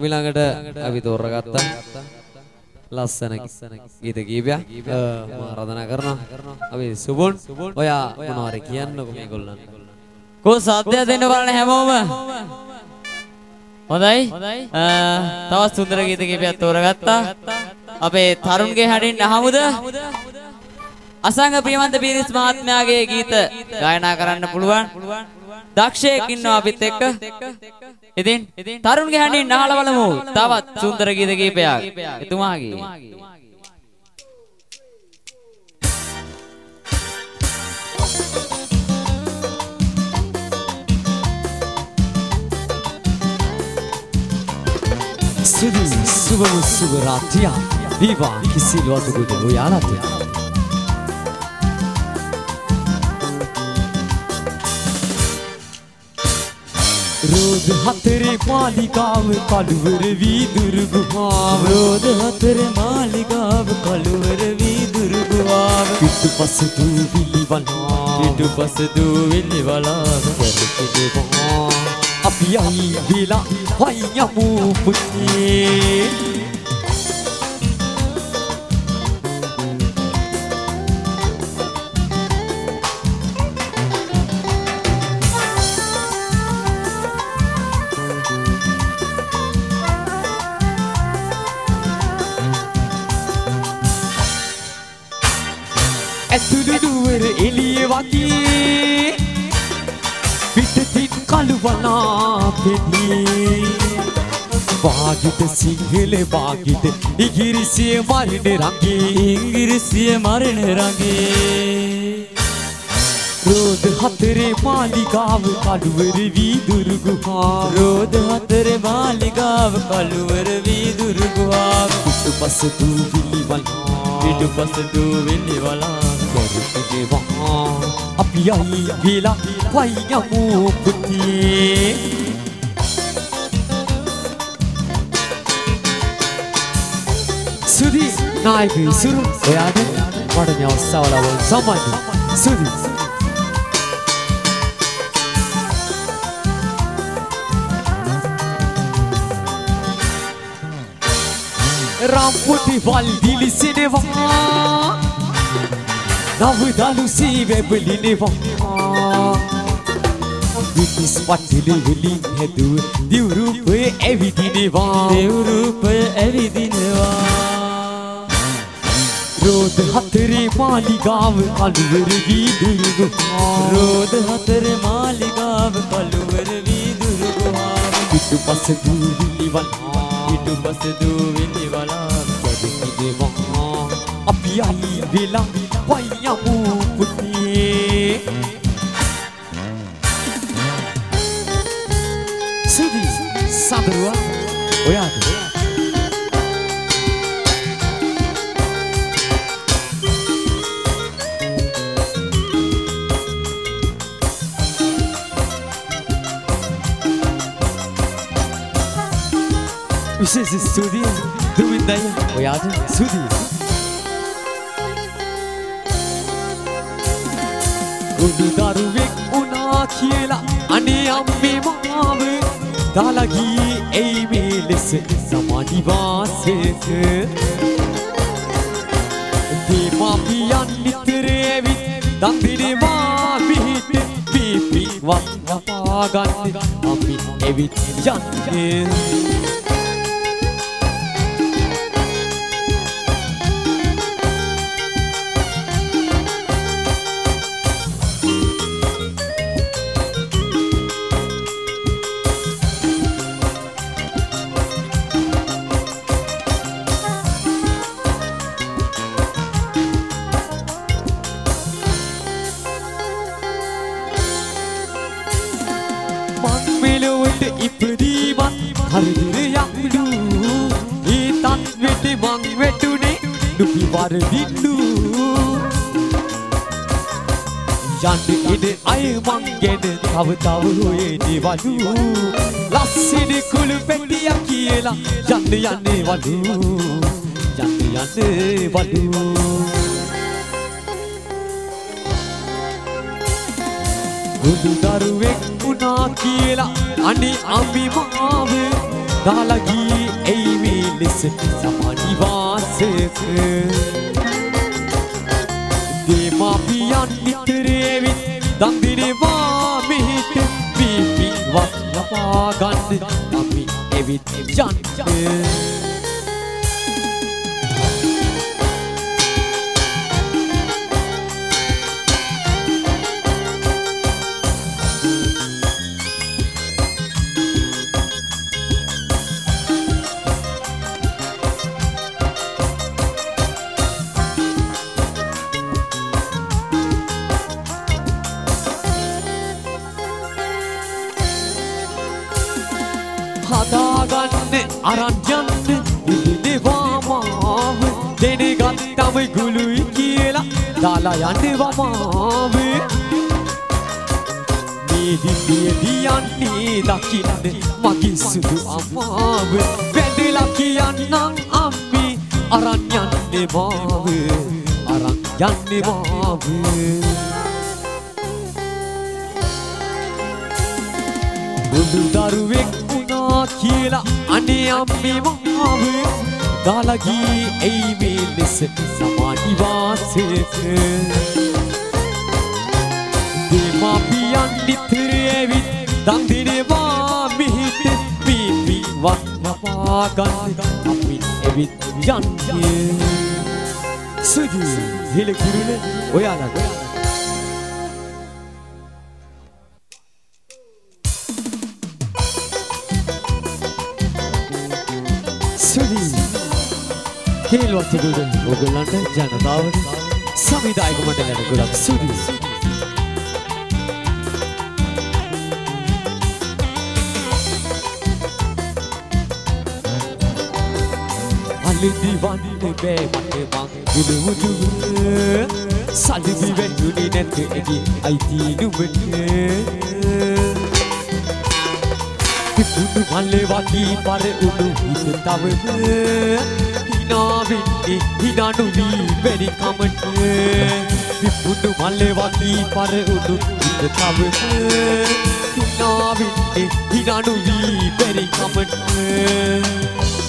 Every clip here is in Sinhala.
මිළඟට අපි තෝරගත්ත. ලස්සන ගීත කීපයක්. ආරාධනා කරනවා. අපි සුබුන් ඔයා මොනවාරි කියන්නකෝ මේගොල්ලන්? කෝ සාධ්‍ය දෙන්න බලන්න හැමෝම? හොඳයි. තවත් සුන්දර ගීත කීපයක් තෝරගත්තා. අපේ තරුණගේ හැඩින් අහමුද? අසංග ප්‍රියමන්ත පීරිස් මහත්මයාගේ ගීත ගායනා කරන්න පුළුවන් දක්ෂයෙක් ඉන්නවා අපිත් එක්ක. ඉතින් තරුණගේ හැඩින් අහලා බලමු තවත් සුන්දර ගීත කීපයක් එතුමාගේ. සුදු සුබම සුබ රාත්‍රියක්. වේවා කිසිලුවතු ගුඩ ඔයාලට රෝද හතරේ මාලිකාව කළුවර වීදුරු ගුහාව රෝද හතර මාලිගාව කළුවර වීදුරු ගුවාව පිටුපස දූවිලි වලා පිටුපස දූවිලි වලාව කරකිනවා අපි යයි වෙලා වයියමු පුතේ ඇතුළු දුවර එළිය වගේ පිටතින් කළුවනා පෙනී. වාගිත සිංහල වාගිත ඉගිරිසිය මරණ රගේ ඉංගිරිසිය මරණ රගේ රෝද හතරේ මාලිගාව කළුවර වීදුරු ගුහා රෝද හතර මාලිගාව කළුවර වීදුරු ගුවාව පිටුපස දූවිලි වලා පිටුපස දූවිලි වලාව කරකෙවා අපි යයි වෙලා වයියමු පුතේ සුදි නායක ඉසුරු ඔයාට මට මේ අවස්ථාව ලබන සම්මානය සුදි රම්පුටි වල් දිලිසෙනවා නවදලු සීවැබලිනවා විටිස් පටිලි වලින් හැදුව දිවුරුපය ඇවිදිනවා දෙව්රූපය ඇවිදිනවා රෝද හතරේ මාලිගාව කළුවර වීදුරු රෝද හතර මාලිගාව කළුවර වීදුරු ගුවාව පිටුපස දූවිලි වලා පිටුපස දූවිලි වලාව කැදකිනවා අපි යයි වෙලා වයියමු පුතේ සුදි සඳරුවා ඔයාට විශේෂ ස්තුතියි දුවින්දයි ඔයාට සුදී ගුඩු දරුවෙක් වුණා කියලා අනේ අම්මේ මාව දාලගී එයි මේ ලෙස සමාධිවාසයට දීමාපියන් නිතර ඇවිත් දම්දිනවා පිහිට පිපිවත් නපාගන්න අපි එවිත් යන්නේ. මෙලොවට ඉපදීමත් හරිදිරයක්ලු ඒ තත්වෙට මං වැටුනේ නුපි වරදින්නු. යන්න ඉඩ අය මං ගැන තව තව හොයනවලු ලස්සන කුළු පැටියක් කියලා යන්න යන්නේ වලු. යන්න යන්නේ වලු. බුදු දරුවෙක් වුණා කියලා අනේ අපි මාව දාලා ගියේ එයි මේ ලෙස සමානිවාසයක දේමාපියන් නිතරේවිත් දන් දිනවා මෙහිට. පිපිවත් ලබා ගන්න අපි එවිත් යන්න හදාගන්න අරන් යන්න ඉදිනවා මාව දෙනගත්තම ගුළුයි කියලා දාලා යන්න වමාව. මේ දිදියදී යන්නේ දකින්න මගේ සුදු අමාව. වැඳලා කියන්නම් අම්මි අරන් යන්නේ මාව. අරන් යන්නේ මාව. බුදු දරුවෙක් වුණා කියලා අනේ අම්මේ මාව දාලා ගියේ එයි මේ ලෙස සමාධි වාසයක දෙමාපියන් නිතර ඇවිත් දන් දෙනවා මෙහිට පිපි වන්නපා ගන්න අපි එවිත් යන්නේ. සුදු හිල කුරුල ඔයාලට කේල්වත් තිබුණ ඔගොල්ලන්ට ජනතාවට? සවිදායක මණ්ඩලයට ගොඩක් සුදී අලිදි වන්නේ බෑ මට මං ගුළුමුදුව සල්ලි වැටුනේ නැත එගේ අයිති නුඹට තිබුණු මල්ලේ වගේ පර උඩු හිත තවම. හිනාවෙන්නේ හිනානු වී බැරි කමට තිබුණු මල්ලේ වගේ පර උඩු හිත තවම හිනාවෙන්නේ හිනානු වී බැරි කමට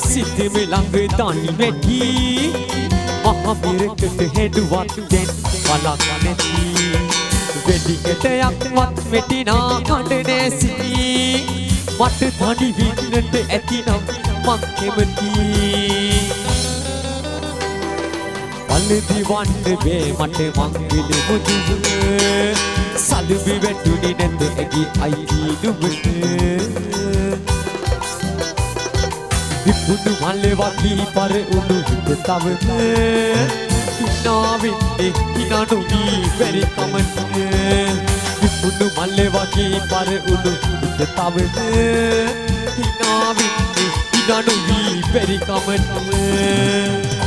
සිතම ළඟ තනි වැටි මහමිරකට හෙඩුවත් දැන් පලක් නැති. වෙඩිකටයක්වත් මෙටිනා කඩ නැසි. මට තනි වින්නට ඇතිනම් මං කෙමති. පල්ලෙදි වන්න බේ මට මංගල මුදුව සලුබි වැටුනි නැත ඇගේ අයිති නුඹට විපුුණු මල්ලෙ වකී පර උඩු හිත තවම හිනාවෙන්නේ හිනනුවී බැරි කමට විපුුණු මල්ලෙ වකී පර උඩු හිත තවම හිනාවෙන්නේ හිනනුවී බැරි කමට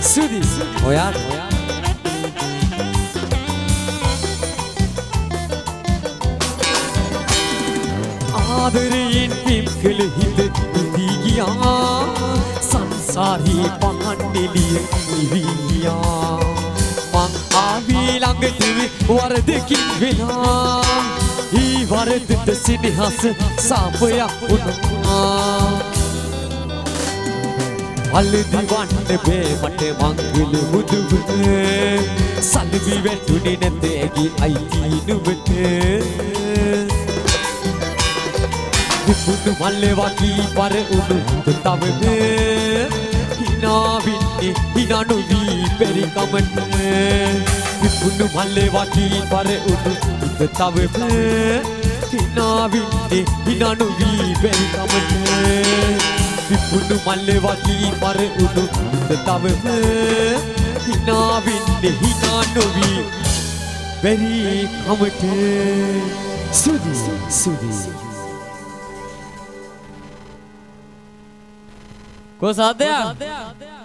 සුදි ඔයාට ආදරයෙන් පිම් කළ හිත ඉදී ගියා සංසාරී පහන් එළිය ඉවියා මං ආවී ළඟට වරදකින් වෙලා. ඊ වරදට සිනහස සාපයක් වුණා අල්ලදි වන්න බේ මට මංගල මුදුව සල්වි වැටුනේ නැත ඇගේ අයිති නුඹට විපුුණු මල්ලෙ වකී පර උඩු තවම. හිනාවින්නේ හිනනුවී බැරිකමට විපුුණු මල්ලෙ වකී පර උඩු තවම. හිනාවින්නේ හිනනුවී බැරිකමට විපුුණු මල්ල වගේ පරවුණු උද තවම හිනාවෙන්න හිනා නොවී. බැරී කමට. සුදී සුදී. කොසාදයක්?